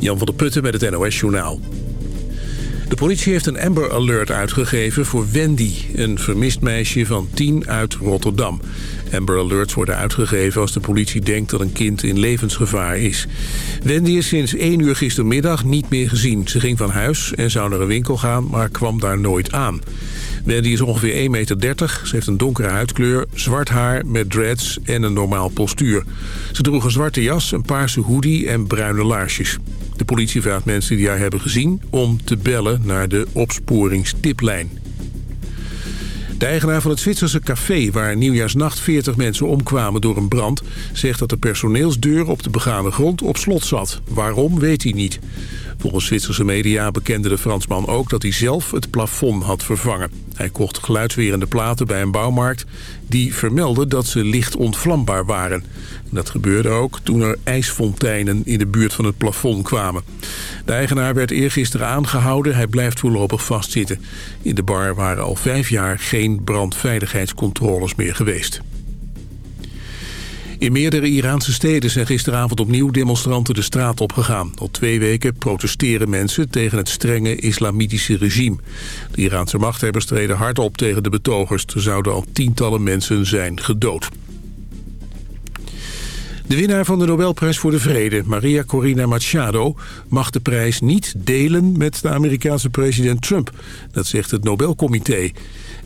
Jan van der Putten met het NOS Journaal. De politie heeft een Amber Alert uitgegeven voor Wendy, een vermist meisje van 10 uit Rotterdam. Amber Alerts worden uitgegeven als de politie denkt dat een kind in levensgevaar is. Wendy is sinds 1 uur gistermiddag niet meer gezien. Ze ging van huis en zou naar een winkel gaan, maar kwam daar nooit aan. Wendy is ongeveer 1,30 meter. Ze heeft een donkere huidkleur, zwart haar met dreads en een normaal postuur. Ze droeg een zwarte jas, een paarse hoodie en bruine laarsjes. De politie vraagt mensen die haar hebben gezien om te bellen naar de opsporingstiplijn. De eigenaar van het Zwitserse café waar nieuwjaarsnacht 40 mensen omkwamen door een brand... zegt dat de personeelsdeur op de begane grond op slot zat. Waarom, weet hij niet. Volgens Zwitserse media bekende de Fransman ook dat hij zelf het plafond had vervangen. Hij kocht geluidswerende platen bij een bouwmarkt die vermelden dat ze licht ontvlambaar waren. Dat gebeurde ook toen er ijsfonteinen in de buurt van het plafond kwamen. De eigenaar werd eergisteren aangehouden. Hij blijft voorlopig vastzitten. In de bar waren al vijf jaar geen brandveiligheidscontroles meer geweest. In meerdere Iraanse steden zijn gisteravond opnieuw demonstranten de straat opgegaan. Al twee weken protesteren mensen tegen het strenge islamitische regime. De Iraanse machthebbers treden hard op tegen de betogers. Er zouden al tientallen mensen zijn gedood. De winnaar van de Nobelprijs voor de Vrede, Maria Corina Machado... mag de prijs niet delen met de Amerikaanse president Trump. Dat zegt het Nobelcomité.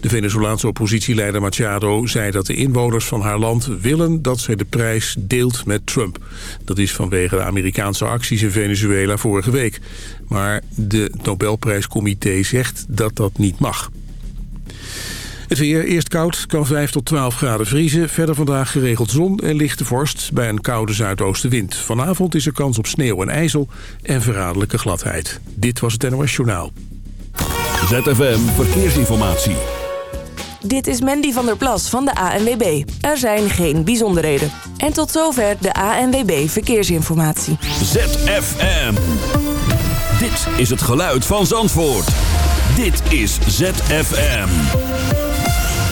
De Venezolaanse oppositieleider Machado zei dat de inwoners van haar land willen dat zij de prijs deelt met Trump. Dat is vanwege de Amerikaanse acties in Venezuela vorige week. Maar de Nobelprijscomité zegt dat dat niet mag. Het weer eerst koud, kan 5 tot 12 graden vriezen. Verder vandaag geregeld zon en lichte vorst bij een koude zuidoostenwind. Vanavond is er kans op sneeuw en ijzel en verraderlijke gladheid. Dit was het NOS Journaal. ZFM Verkeersinformatie. Dit is Mandy van der Plas van de ANWB. Er zijn geen bijzonderheden. En tot zover de ANWB Verkeersinformatie. ZFM. Dit is het geluid van Zandvoort. Dit is ZFM.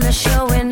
kinda showing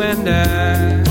and I.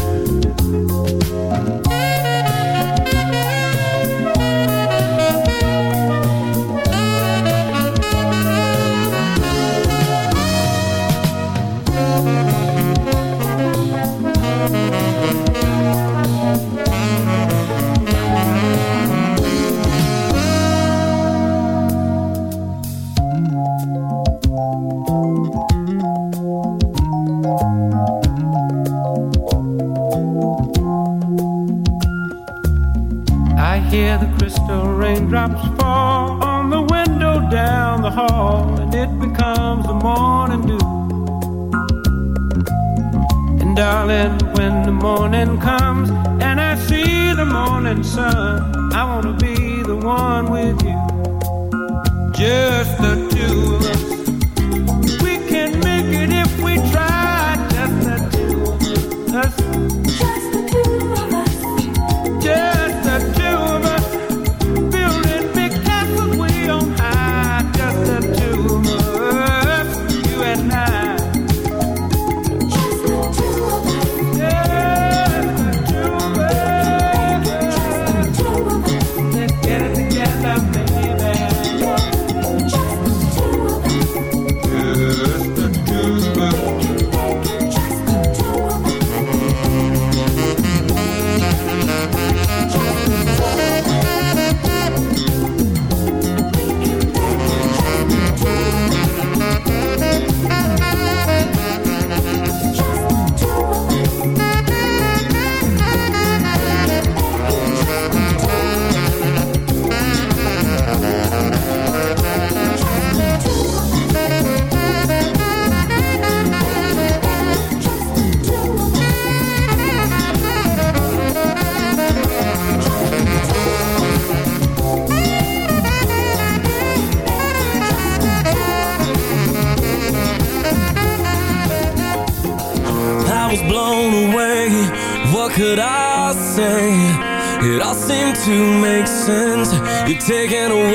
You're taking away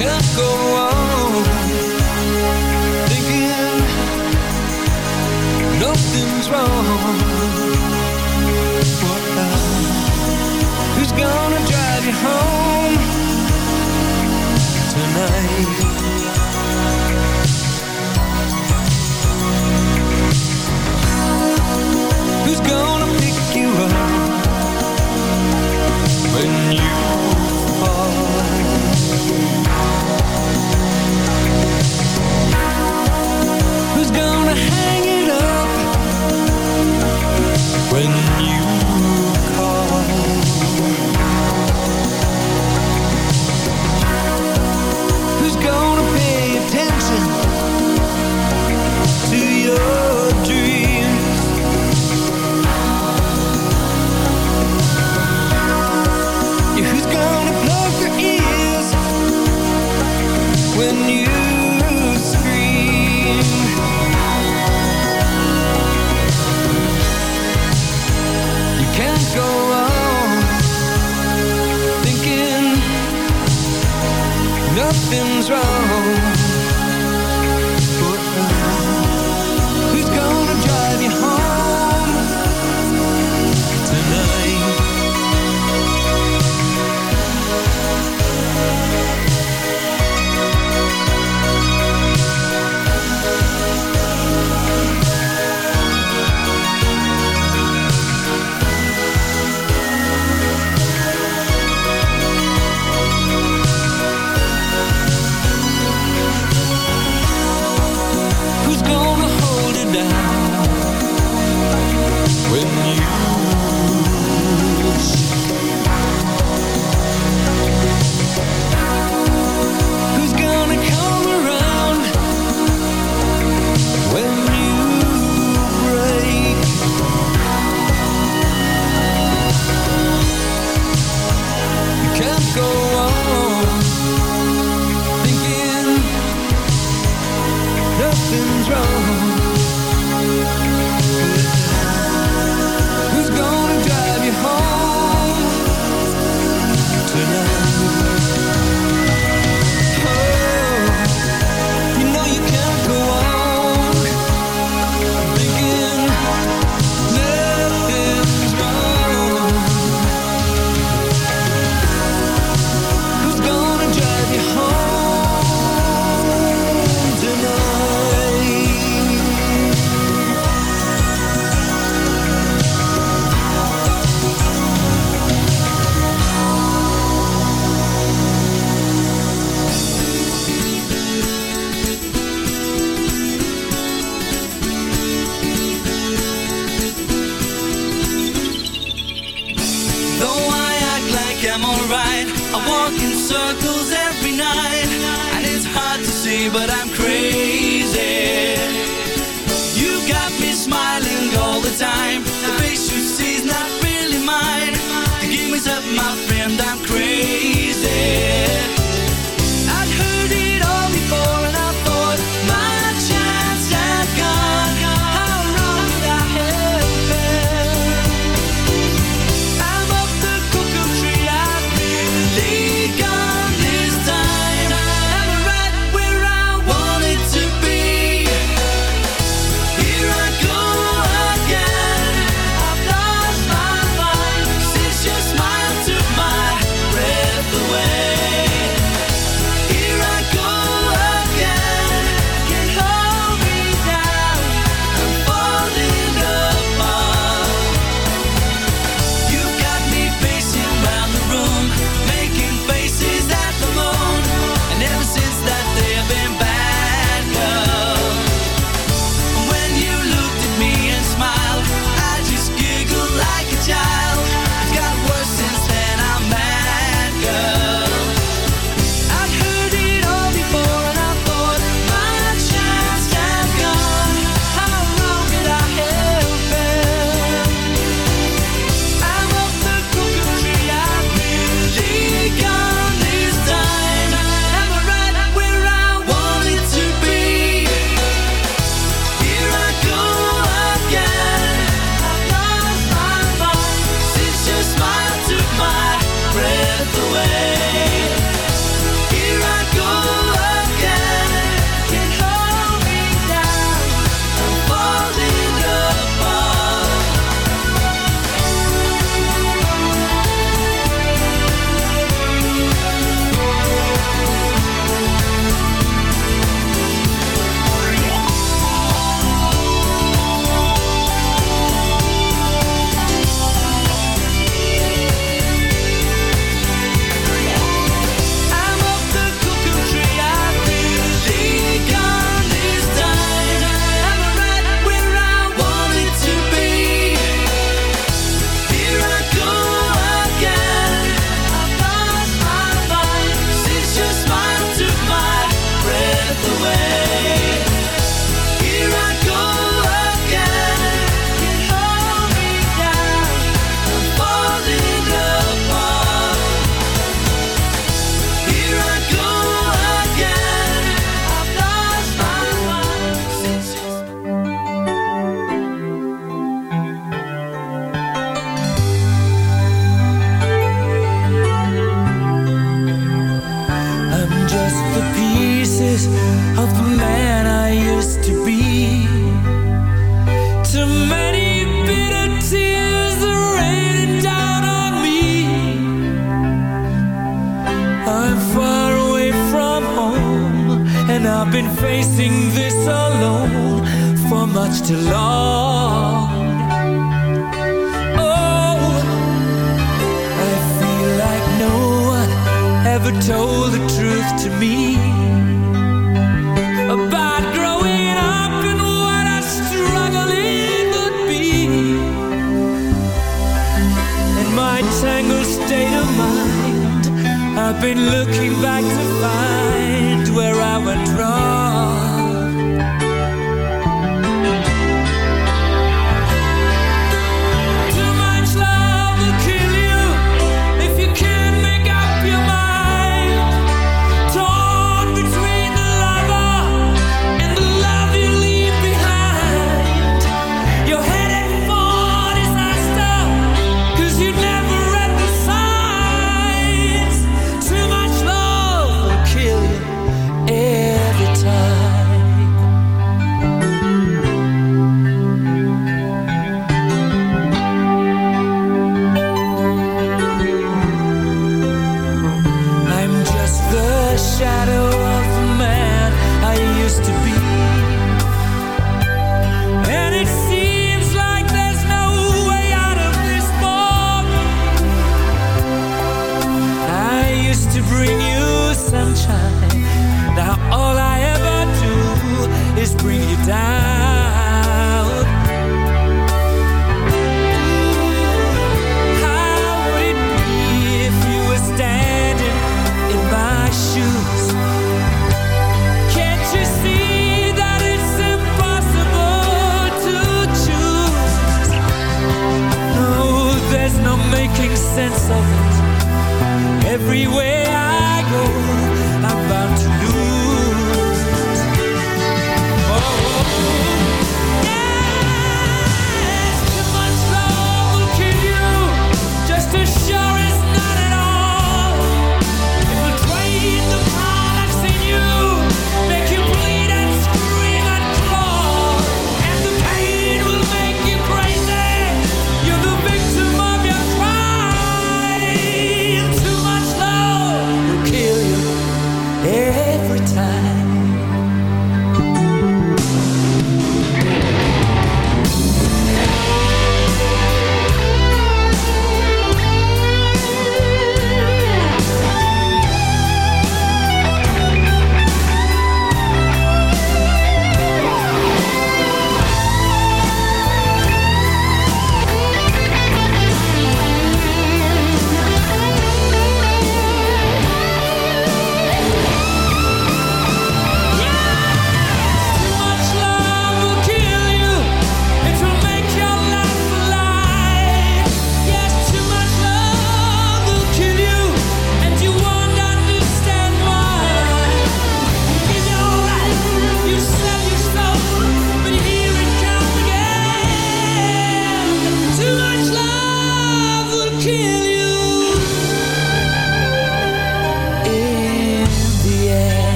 can't go on thinking nothing's wrong.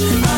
us.